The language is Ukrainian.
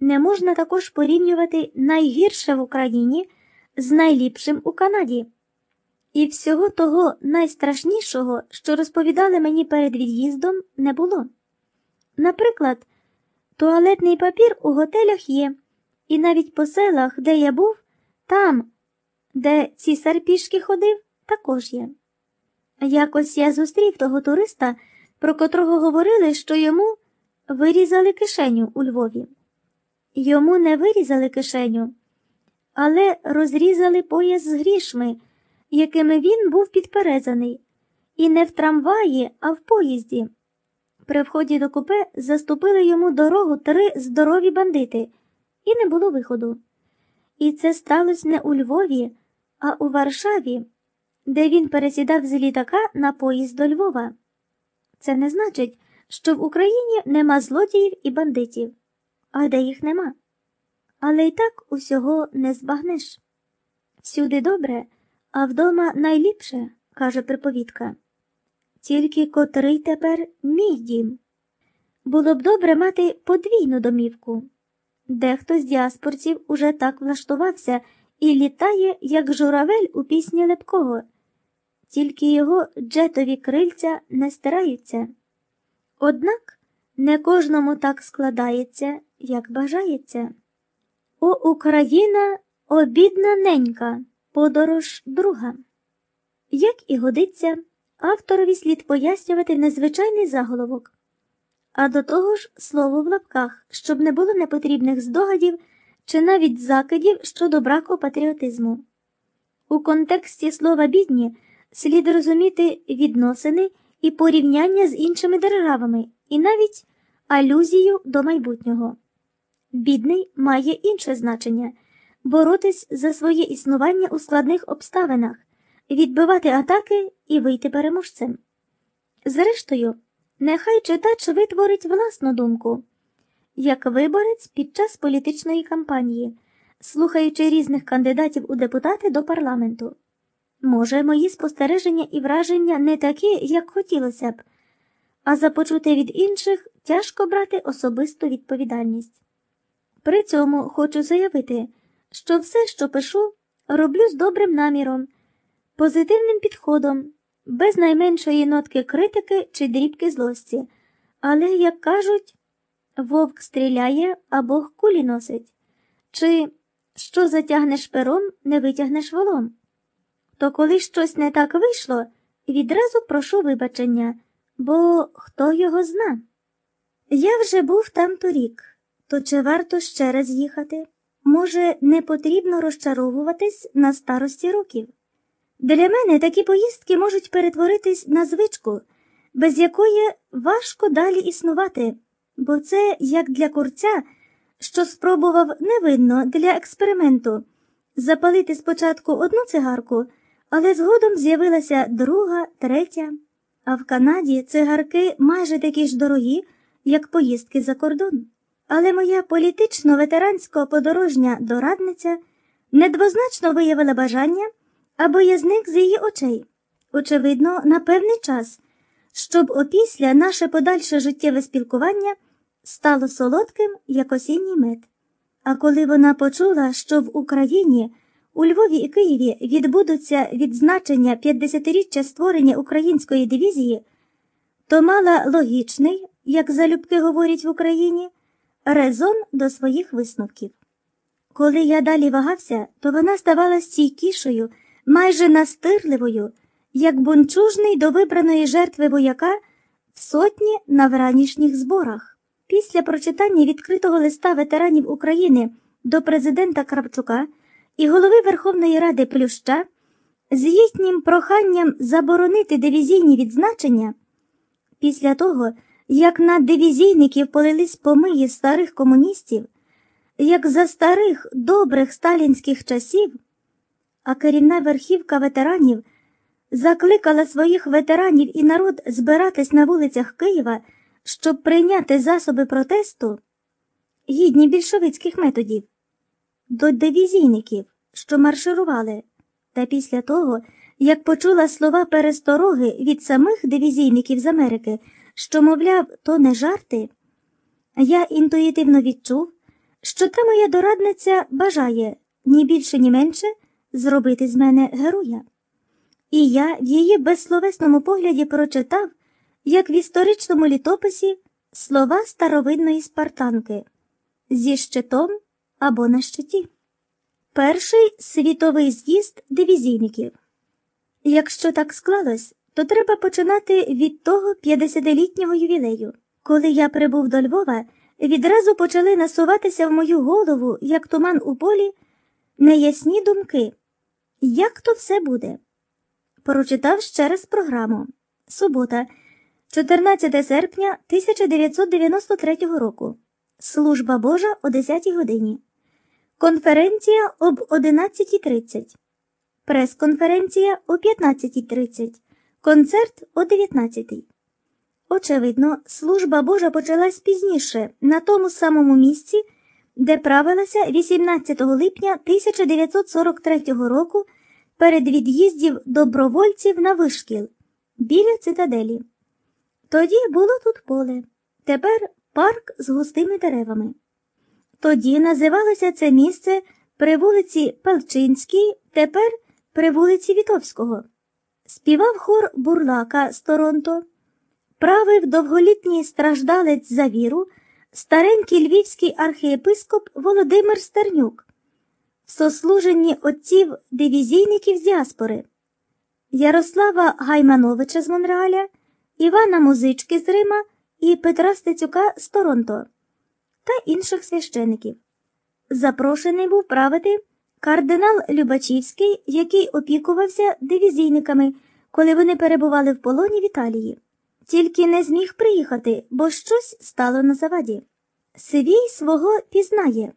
не можна також порівнювати найгірше в Україні з найліпшим у Канаді. І всього того найстрашнішого, що розповідали мені перед від'їздом, не було. Наприклад, туалетний папір у готелях є, і навіть по селах, де я був, там, де цісар пішки ходив, також є. Якось я зустрів того туриста, про котрого говорили, що йому вирізали кишеню у Львові. Йому не вирізали кишеню, але розрізали пояс з грішми, якими він був підперезаний, і не в трамваї, а в поїзді. При вході до купе заступили йому дорогу три здорові бандити, і не було виходу. І це сталося не у Львові, а у Варшаві, де він пересідав з літака на поїзд до Львова. Це не значить, що в Україні нема злодіїв і бандитів, а де їх нема. Але й так усього не збагнеш. Всюди добре, а вдома найліпше, каже приповідка. Тільки котрий тепер мій дім. Було б добре мати подвійну домівку. Дехто з діаспорців уже так влаштувався і літає, як журавель у пісні Лепкого, тільки його джетові крильця не стираються. Однак не кожному так складається, як бажається. О Україна обідна ненька, подорож друга. Як і годиться, авторові слід пояснювати незвичайний заголовок, а до того ж слово в лапках, щоб не було непотрібних здогадів чи навіть закидів щодо браку патріотизму. У контексті слова бідні слід розуміти відносини і порівняння з іншими державами, і навіть алюзію до майбутнього. Бідний має інше значення боротись за своє існування у складних обставинах, відбивати атаки і вийти переможцем. Зрештою, нехай читач витворить власну думку, як виборець під час політичної кампанії, слухаючи різних кандидатів у депутати до парламенту. Може, мої спостереження і враження не такі, як хотілося б, а за почуте від інших тяжко брати особисту відповідальність. При цьому хочу заявити, що все, що пишу, роблю з добрим наміром, позитивним підходом, без найменшої нотки критики чи дрібки злості, але, як кажуть, вовк стріляє а Бог кулі носить, чи що затягнеш пером, не витягнеш волом. То коли щось не так вийшло, відразу прошу вибачення, бо хто його зна. Я вже був там торік, то чи варто ще раз їхати? Може, не потрібно розчаровуватись на старості років? Для мене такі поїздки можуть перетворитись на звичку, без якої важко далі існувати, бо це як для курця, що спробував невинно для експерименту запалити спочатку одну цигарку, але згодом з'явилася друга, третя. А в Канаді цигарки майже такі ж дорогі, як поїздки за кордон. Але моя політично-ветерансько подорожня дорадниця недвозначно виявила бажання, аби я зник з її очей, очевидно, на певний час, щоб опісля наше подальше життєве спілкування стало солодким, як осінній мед. А коли вона почула, що в Україні, у Львові і Києві відбудуться відзначення 50-річчя створення української дивізії, то мала логічний, як залюбки говорять в Україні резон до своїх висновків. Коли я далі вагався, то вона ставала стійкішою, майже настирливою, як бунчужний до вибраної жертви вояка в сотні на вранішніх зборах. Після прочитання відкритого листа ветеранів України до президента Кравчука і голови Верховної Ради Плюща з їхнім проханням заборонити дивізійні відзначення, після того, як на дивізійників полились помиї старих комуністів, як за старих добрих сталінських часів, а керівна верхівка ветеранів закликала своїх ветеранів і народ збиратись на вулицях Києва, щоб прийняти засоби протесту, гідні більшовицьких методів, до дивізійників, що марширували, та після того, як почула слова перестороги від самих дивізійників з Америки що, мовляв, то не жарти, я інтуїтивно відчув, що та моя дорадниця бажає ні більше, ні менше зробити з мене героя. І я в її безсловесному погляді прочитав, як в історичному літописі, слова старовинної спартанки зі щитом або на щиті. Перший світовий з'їзд дивізійників. Якщо так склалось, то треба починати від того 50-літнього ювілею. Коли я прибув до Львова, відразу почали насуватися в мою голову, як туман у полі, неясні думки. Як то все буде? Прочитав ще раз програму. Субота, 14 серпня 1993 року. Служба Божа о 10 годині. Конференція об 11.30. Прес-конференція о 15.30. Концерт о 19.00. Очевидно, служба Божа почалась пізніше, на тому самому місці, де правилася 18 липня 1943 року перед від'їздів добровольців на вишкіл біля цитаделі. Тоді було тут поле, тепер парк з густими деревами. Тоді називалося це місце при вулиці Палчинській, тепер при вулиці Вітовського. Співав хор Бурлака з Торонто, правив довголітній страждалець за віру, старенький львівський архієпископ Володимир Стернюк, в сослуженні отців дивізійників з діаспори, Ярослава Гаймановича з Монреаля, Івана Музички з Рима і Петра Стецюка з Торонто та інших священиків. Запрошений був правити кардинал Любачівський, який опікувався дивізійниками, коли вони перебували в полоні в Італії. Тільки не зміг приїхати, бо щось стало на заваді. Сивій свого пізнає.